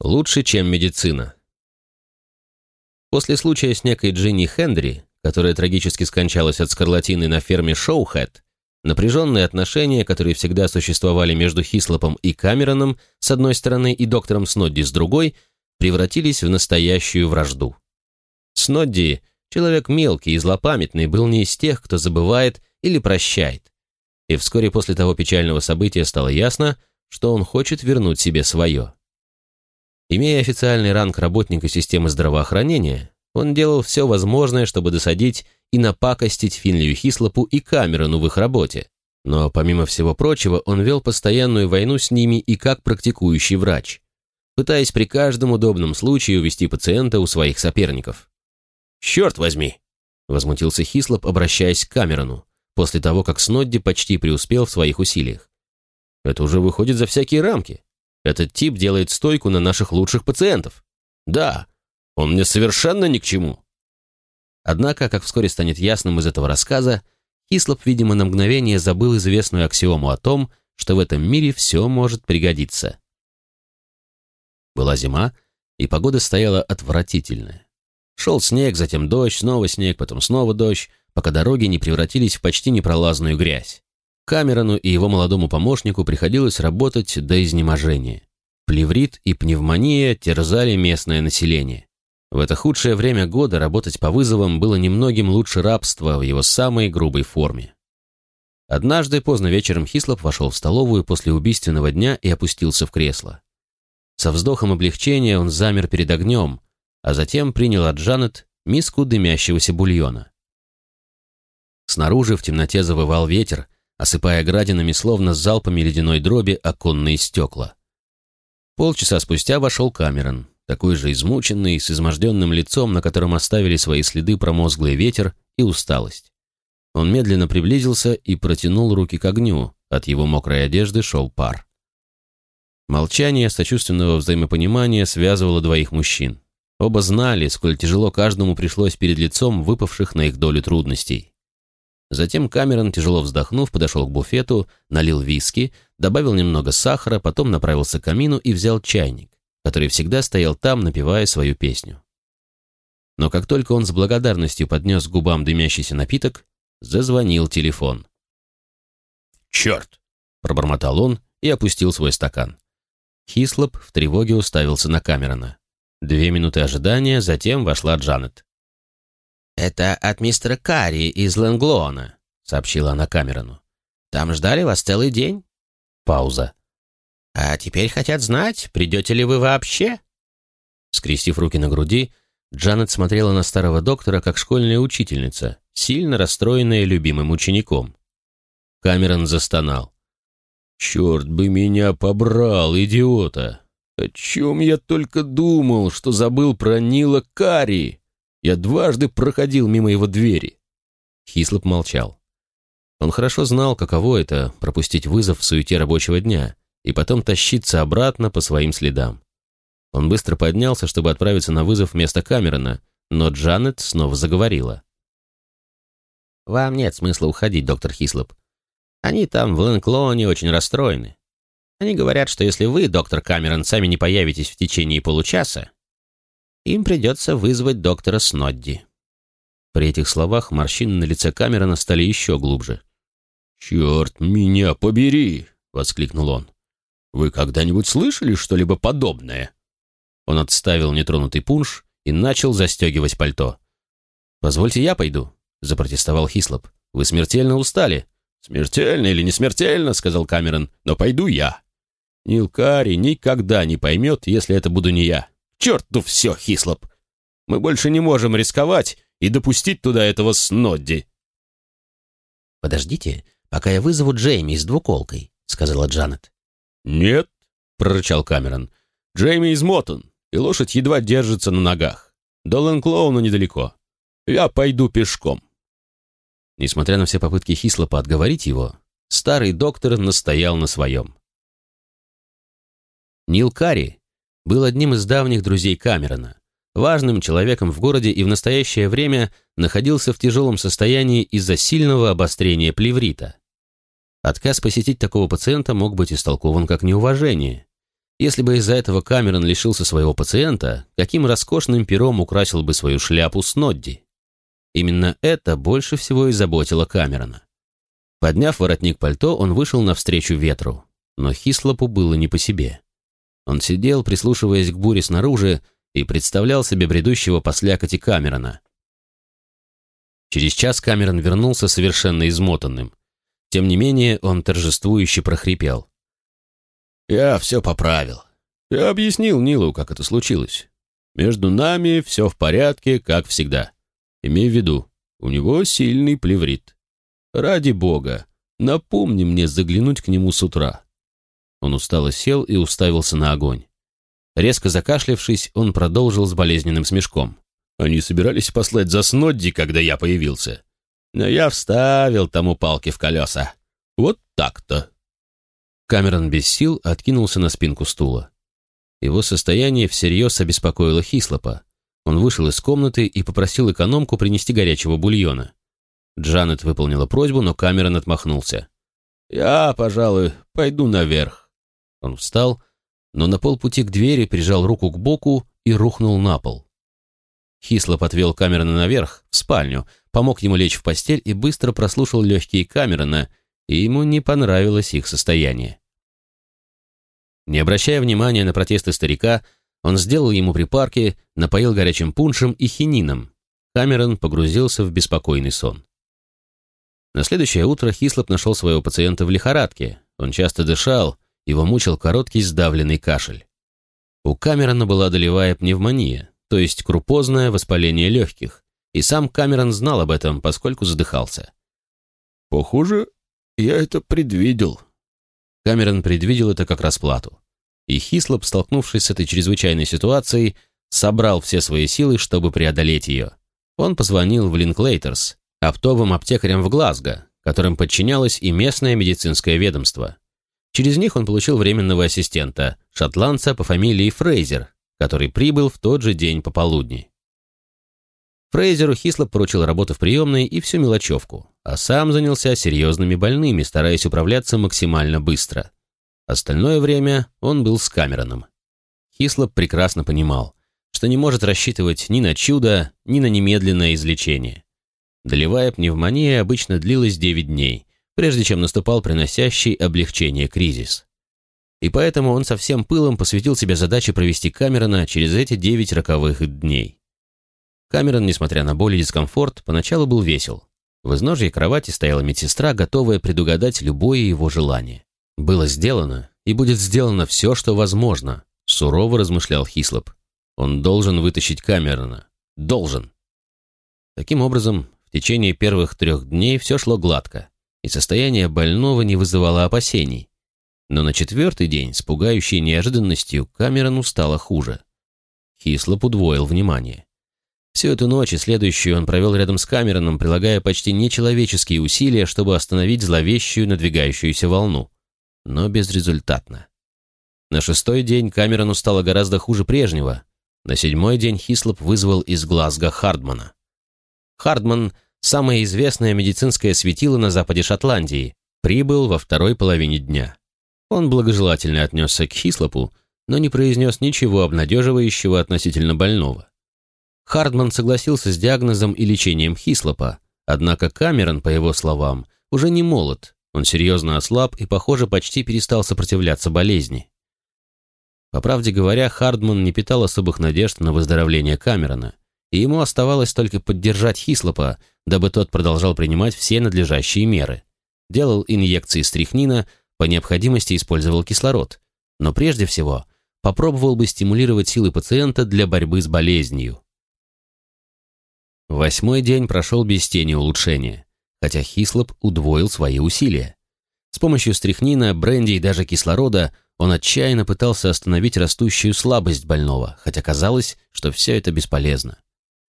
Лучше, чем медицина. После случая с некой Джинни Хендри, которая трагически скончалась от скарлатины на ферме Шоухэт, напряженные отношения, которые всегда существовали между Хислопом и Камероном с одной стороны и доктором Снодди с другой, превратились в настоящую вражду. Снодди, человек мелкий и злопамятный, был не из тех, кто забывает или прощает. И вскоре после того печального события стало ясно, что он хочет вернуть себе свое. Имея официальный ранг работника системы здравоохранения, он делал все возможное, чтобы досадить и напакостить Финлию Хислопу и Камерону в их работе. Но, помимо всего прочего, он вел постоянную войну с ними и как практикующий врач, пытаясь при каждом удобном случае увести пациента у своих соперников. «Черт возьми!» — возмутился Хислоп, обращаясь к Камерону, после того, как Снодди почти преуспел в своих усилиях. «Это уже выходит за всякие рамки. Этот тип делает стойку на наших лучших пациентов. Да, он мне совершенно ни к чему. Однако, как вскоре станет ясным из этого рассказа, Хислоп, видимо, на мгновение забыл известную аксиому о том, что в этом мире все может пригодиться. Была зима, и погода стояла отвратительная. Шел снег, затем дождь, снова снег, потом снова дождь, пока дороги не превратились в почти непролазную грязь. Камерону и его молодому помощнику приходилось работать до изнеможения. Плеврит и пневмония терзали местное население. В это худшее время года работать по вызовам было немногим лучше рабства в его самой грубой форме. Однажды поздно вечером Хислоп вошел в столовую после убийственного дня и опустился в кресло. Со вздохом облегчения он замер перед огнем, а затем принял от Джанет миску дымящегося бульона. Снаружи в темноте завывал ветер, осыпая градинами словно залпами ледяной дроби оконные стекла. Полчаса спустя вошел Камерон, такой же измученный, с изможденным лицом, на котором оставили свои следы промозглый ветер и усталость. Он медленно приблизился и протянул руки к огню, от его мокрой одежды шел пар. Молчание сочувственного взаимопонимания связывало двоих мужчин. Оба знали, сколь тяжело каждому пришлось перед лицом выпавших на их долю трудностей. Затем Камерон, тяжело вздохнув, подошел к буфету, налил виски, добавил немного сахара, потом направился к камину и взял чайник, который всегда стоял там, напевая свою песню. Но как только он с благодарностью поднес к губам дымящийся напиток, зазвонил телефон. «Черт!» — пробормотал он и опустил свой стакан. Хислоп в тревоге уставился на Камерона. Две минуты ожидания, затем вошла Джанет. «Это от мистера Карри из Лэнглоана», — сообщила она Камерону. «Там ждали вас целый день». Пауза. «А теперь хотят знать, придете ли вы вообще?» Скрестив руки на груди, Джанет смотрела на старого доктора как школьная учительница, сильно расстроенная любимым учеником. Камерон застонал. «Черт бы меня побрал, идиота! О чем я только думал, что забыл про Нила Карри!» Я дважды проходил мимо его двери. Хислоп молчал. Он хорошо знал, каково это — пропустить вызов в суете рабочего дня и потом тащиться обратно по своим следам. Он быстро поднялся, чтобы отправиться на вызов вместо Камерона, но Джанет снова заговорила. «Вам нет смысла уходить, доктор Хислоп. Они там, в Лэнклоне, очень расстроены. Они говорят, что если вы, доктор Камерон, сами не появитесь в течение получаса, им придется вызвать доктора Снодди. При этих словах морщины на лице Камерона стали еще глубже. «Черт меня побери!» — воскликнул он. «Вы когда-нибудь слышали что-либо подобное?» Он отставил нетронутый пунш и начал застегивать пальто. «Позвольте я пойду», — запротестовал Хислоп. «Вы смертельно устали». «Смертельно или не смертельно», — сказал Камерон, — «но пойду я». Нил Карри никогда не поймет, если это буду не я черту все, Хислоп! Мы больше не можем рисковать и допустить туда этого Снодди!» «Подождите, пока я вызову Джейми с двуколкой», — сказала Джанет. «Нет», — прорычал Камерон. «Джейми измотан, и лошадь едва держится на ногах. До Лэнклоуна недалеко. Я пойду пешком». Несмотря на все попытки Хислопа отговорить его, старый доктор настоял на своем. Нил Карри был одним из давних друзей Камерона, важным человеком в городе и в настоящее время находился в тяжелом состоянии из-за сильного обострения плеврита. Отказ посетить такого пациента мог быть истолкован как неуважение. Если бы из-за этого Камерон лишился своего пациента, каким роскошным пером украсил бы свою шляпу Снодди? Именно это больше всего и заботило Камерона. Подняв воротник пальто, он вышел навстречу ветру, но Хислопу было не по себе. Он сидел, прислушиваясь к буре снаружи, и представлял себе бредущего по слякоти Камерона. Через час Камерон вернулся совершенно измотанным. Тем не менее, он торжествующе прохрипел. «Я все поправил. Я объяснил Нилу, как это случилось. Между нами все в порядке, как всегда. Имей в виду, у него сильный плеврит. Ради бога, напомни мне заглянуть к нему с утра». Он устало сел и уставился на огонь. Резко закашлявшись, он продолжил с болезненным смешком. Они собирались послать за Снодди, когда я появился. Но я вставил тому палки в колеса. Вот так-то. Камерон без сил откинулся на спинку стула. Его состояние всерьез обеспокоило Хислопа. Он вышел из комнаты и попросил экономку принести горячего бульона. Джанет выполнила просьбу, но Камерон отмахнулся. «Я, пожалуй, пойду наверх». Он встал, но на полпути к двери прижал руку к боку и рухнул на пол. Хислоп отвел Камерона наверх, в спальню, помог ему лечь в постель и быстро прослушал легкие Камерона, и ему не понравилось их состояние. Не обращая внимания на протесты старика, он сделал ему припарки, напоил горячим пуншем и хинином. Камерон погрузился в беспокойный сон. На следующее утро Хислоп нашел своего пациента в лихорадке. Он часто дышал, его мучил короткий сдавленный кашель. У Камерона была долевая пневмония, то есть крупозное воспаление легких, и сам Камерон знал об этом, поскольку задыхался. «Похоже, я это предвидел». Камерон предвидел это как расплату. И Хислоп, столкнувшись с этой чрезвычайной ситуацией, собрал все свои силы, чтобы преодолеть ее. Он позвонил в Линклейтерс, оптовым аптекарям в Глазго, которым подчинялось и местное медицинское ведомство. Через них он получил временного ассистента, шотландца по фамилии Фрейзер, который прибыл в тот же день пополудни. Фрейзеру Хислоп поручил работу в приемной и всю мелочевку, а сам занялся серьезными больными, стараясь управляться максимально быстро. Остальное время он был с Камероном. Хислоп прекрасно понимал, что не может рассчитывать ни на чудо, ни на немедленное излечение. Долевая пневмония обычно длилась 9 дней, прежде чем наступал приносящий облегчение кризис и поэтому он со всем пылом посвятил себе задаче провести Камерона через эти девять роковых дней. Камерон, несмотря на боль и дискомфорт, поначалу был весел. В изножье кровати стояла медсестра, готовая предугадать любое его желание. «Было сделано, и будет сделано все, что возможно», — сурово размышлял Хислоп. «Он должен вытащить Камерона. Должен». Таким образом, в течение первых трех дней все шло гладко, и состояние больного не вызывало опасений. Но на четвертый день, с пугающей неожиданностью, Камерону стало хуже. Хислоп удвоил внимание. Всю эту ночь и следующую он провел рядом с Камероном, прилагая почти нечеловеческие усилия, чтобы остановить зловещую надвигающуюся волну. Но безрезультатно. На шестой день Камерону стало гораздо хуже прежнего. На седьмой день Хислоп вызвал из Глазго Хардмана. Хардман – самое известное медицинское светило на западе Шотландии, прибыл во второй половине дня. Он благожелательно отнесся к Хислопу, но не произнес ничего обнадеживающего относительно больного. Хардман согласился с диагнозом и лечением Хислопа, однако Камерон, по его словам, уже не молод, он серьезно ослаб и, похоже, почти перестал сопротивляться болезни. По правде говоря, Хардман не питал особых надежд на выздоровление Камерона, и ему оставалось только поддержать Хислопа, дабы тот продолжал принимать все надлежащие меры. Делал инъекции стрихнина, по необходимости использовал кислород, но прежде всего попробовал бы стимулировать силы пациента для борьбы с болезнью. Восьмой день прошел без тени улучшения, хотя Хислоп удвоил свои усилия. С помощью стрихнина, бренди и даже кислорода он отчаянно пытался остановить растущую слабость больного, хотя казалось, что все это бесполезно.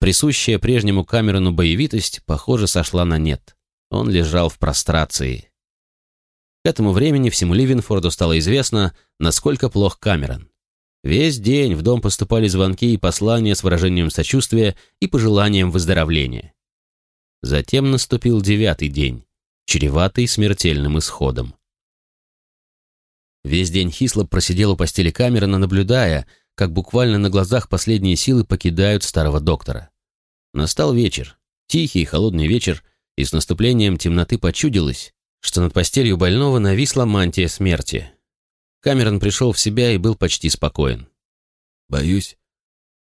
Присущая прежнему Камерону боевитость, похоже, сошла на нет. Он лежал в прострации. К этому времени всему Ливенфорду стало известно, насколько плох Камерон. Весь день в дом поступали звонки и послания с выражением сочувствия и пожеланием выздоровления. Затем наступил девятый день, чреватый смертельным исходом. Весь день Хислоп просидел у постели Камерона, наблюдая, как буквально на глазах последние силы покидают старого доктора. Настал вечер, тихий и холодный вечер, и с наступлением темноты почудилось, что над постелью больного нависла мантия смерти. Камерон пришел в себя и был почти спокоен. «Боюсь,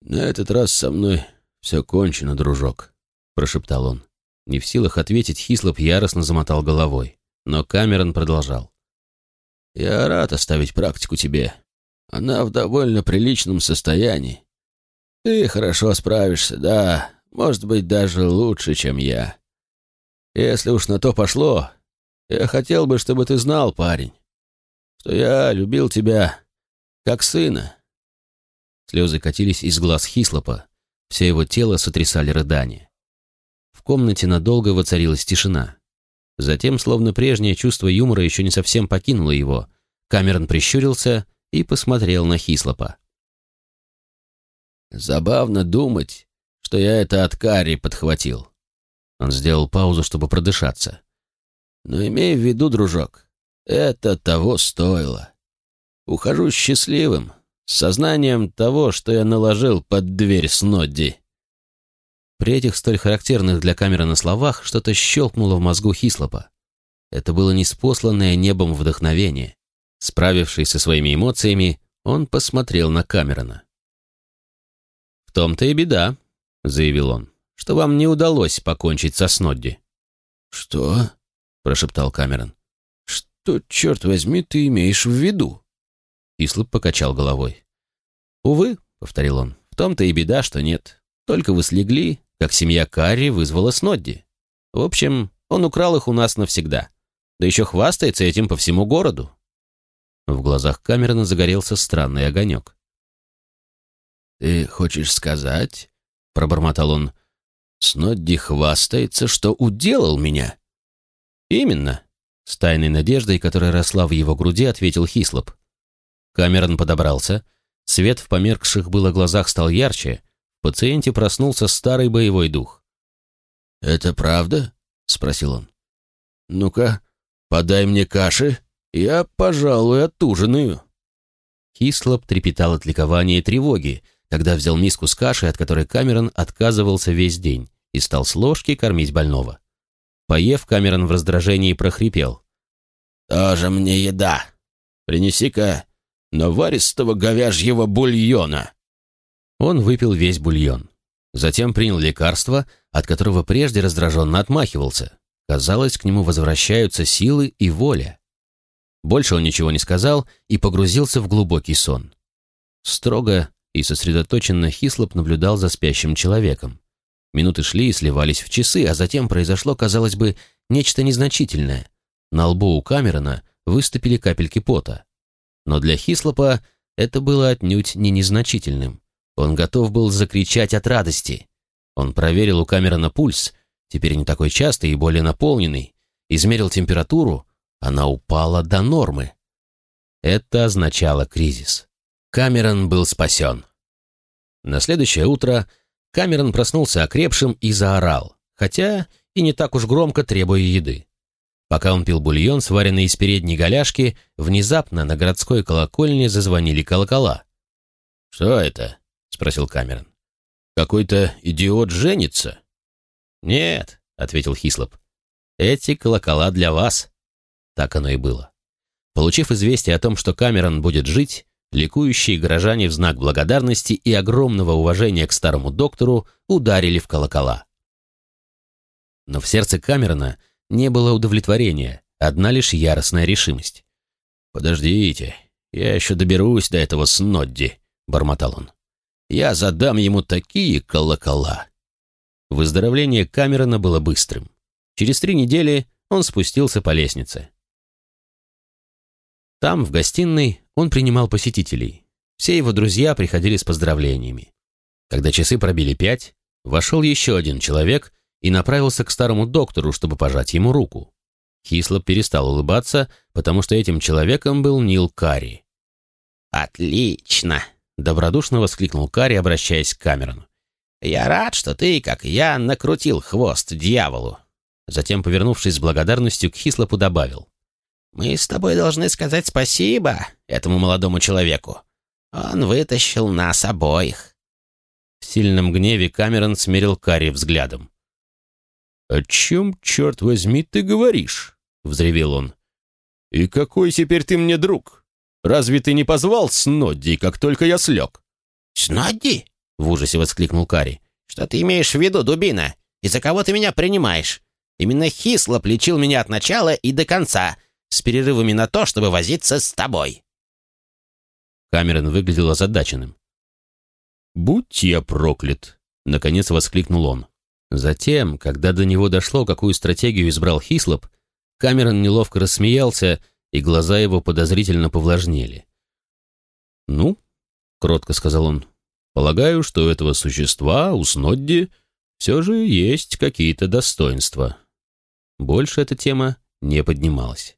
на этот раз со мной все кончено, дружок», — прошептал он. Не в силах ответить, Хислоп яростно замотал головой. Но Камерон продолжал. «Я рад оставить практику тебе. Она в довольно приличном состоянии. Ты хорошо справишься, да, может быть, даже лучше, чем я. Если уж на то пошло, я хотел бы, чтобы ты знал, парень, что я любил тебя как сына». Слезы катились из глаз Хислопа, все его тело сотрясали рыдания. В комнате надолго воцарилась тишина. Затем, словно прежнее чувство юмора еще не совсем покинуло его, Камерон прищурился и посмотрел на Хислопа. «Забавно думать, что я это от Карри подхватил». Он сделал паузу, чтобы продышаться. «Но имей в виду, дружок, это того стоило. Ухожу счастливым, с сознанием того, что я наложил под дверь Снодди». При этих столь характерных для Камерона словах что-то щелкнуло в мозгу Хислопа. Это было неспосланное небом вдохновение. Справившись со своими эмоциями, он посмотрел на Камерона. «В том-то и беда», — заявил он, — «что вам не удалось покончить со Снодди». «Что?» — прошептал Камерон. «Что, черт возьми, ты имеешь в виду?» Хислоп покачал головой. «Увы», — повторил он, — «в том-то и беда, что нет. Только вы слегли, как семья Карри вызвала Снодди. В общем, он украл их у нас навсегда. Да еще хвастается этим по всему городу». В глазах Камерона загорелся странный огонек. «Ты хочешь сказать?» — пробормотал он. «Снодди хвастается, что уделал меня». «Именно», — с тайной надеждой, которая росла в его груди, ответил Хислоп. Камерон подобрался, свет в померкших было глазах стал ярче, в пациенте проснулся старый боевой дух. «Это правда?» — спросил он. «Ну-ка, подай мне каши, я, пожалуй, отужинаю». Хислоп трепетал от ликования и тревоги, когда взял миску с кашей, от которой Камерон отказывался весь день, и стал с ложки кормить больного. Поев, Камерон в раздражении прохрипел. «Тоже мне еда. Принеси-ка наваристого говяжьего бульона». Он выпил весь бульон. Затем принял лекарство, от которого прежде раздраженно отмахивался. Казалось, к нему возвращаются силы и воля. Больше он ничего не сказал и погрузился в глубокий сон. Строго и сосредоточенно Хислоп наблюдал за спящим человеком. Минуты шли и сливались в часы, а затем произошло, казалось бы, нечто незначительное. На лбу у Камерона выступили капельки пота. Но для Хислопа это было отнюдь не незначительным. Он готов был закричать от радости. Он проверил у Камерона пульс, теперь не такой частый и более наполненный, измерил температуру, она упала до нормы. Это означало кризис. Камерон был спасен. На следующее утро Камерон проснулся окрепшим и заорал, хотя и не так уж громко требуя еды. Пока он пил бульон, сваренный из передней голяшки, внезапно на городской колокольне зазвонили колокола. «Что это?» — спросил Камерон. «Какой-то идиот женится?» «Нет», — ответил Хислоп. «Эти колокола для вас». Так оно и было. Получив известие о том, что Камерон будет жить, ликующие горожане в знак благодарности и огромного уважения к старому доктору ударили в колокола. Но в сердце Камерона не было удовлетворения, одна лишь яростная решимость. «Подождите, я еще доберусь до этого Снодди», — бормотал он. «Я задам ему такие колокола». Выздоровление Камерона было быстрым. Через три недели он спустился по лестнице. Там, в гостиной, он принимал посетителей. Все его друзья приходили с поздравлениями. Когда часы пробили пять, вошел еще один человек и направился к старому доктору, чтобы пожать ему руку. Хислоп перестал улыбаться, потому что этим человеком был Нил Карри. «Отлично!» — добродушно воскликнул Карри, обращаясь к Камерону. «Я рад, что ты, как я, накрутил хвост дьяволу». Затем, повернувшись с благодарностью к Хислопу, добавил. Мы с тобой должны сказать спасибо этому молодому человеку. Он вытащил нас обоих». В сильном гневе Камерон смерил Карри взглядом. «О чем, черт возьми, ты говоришь?» — взревел он. «И какой теперь ты мне друг? Разве ты не позвал Снодди, как только я слег?» «Снодди?» — в ужасе воскликнул Карри. «Что ты имеешь в виду, дубина? И за кого ты меня принимаешь? Именно Хислоп лечил меня от начала и до конца, с перерывами на то, чтобы возиться с тобой». Камерон выглядел озадаченным. «Будь я проклят!» — наконец воскликнул он. Затем, когда до него дошло, какую стратегию избрал Хислоп, Камерон неловко рассмеялся, и глаза его подозрительно повлажнели. «Ну», — кротко сказал он, — «полагаю, что у этого существа, у Снодди, все же есть какие-то достоинства». Больше эта тема не поднималась.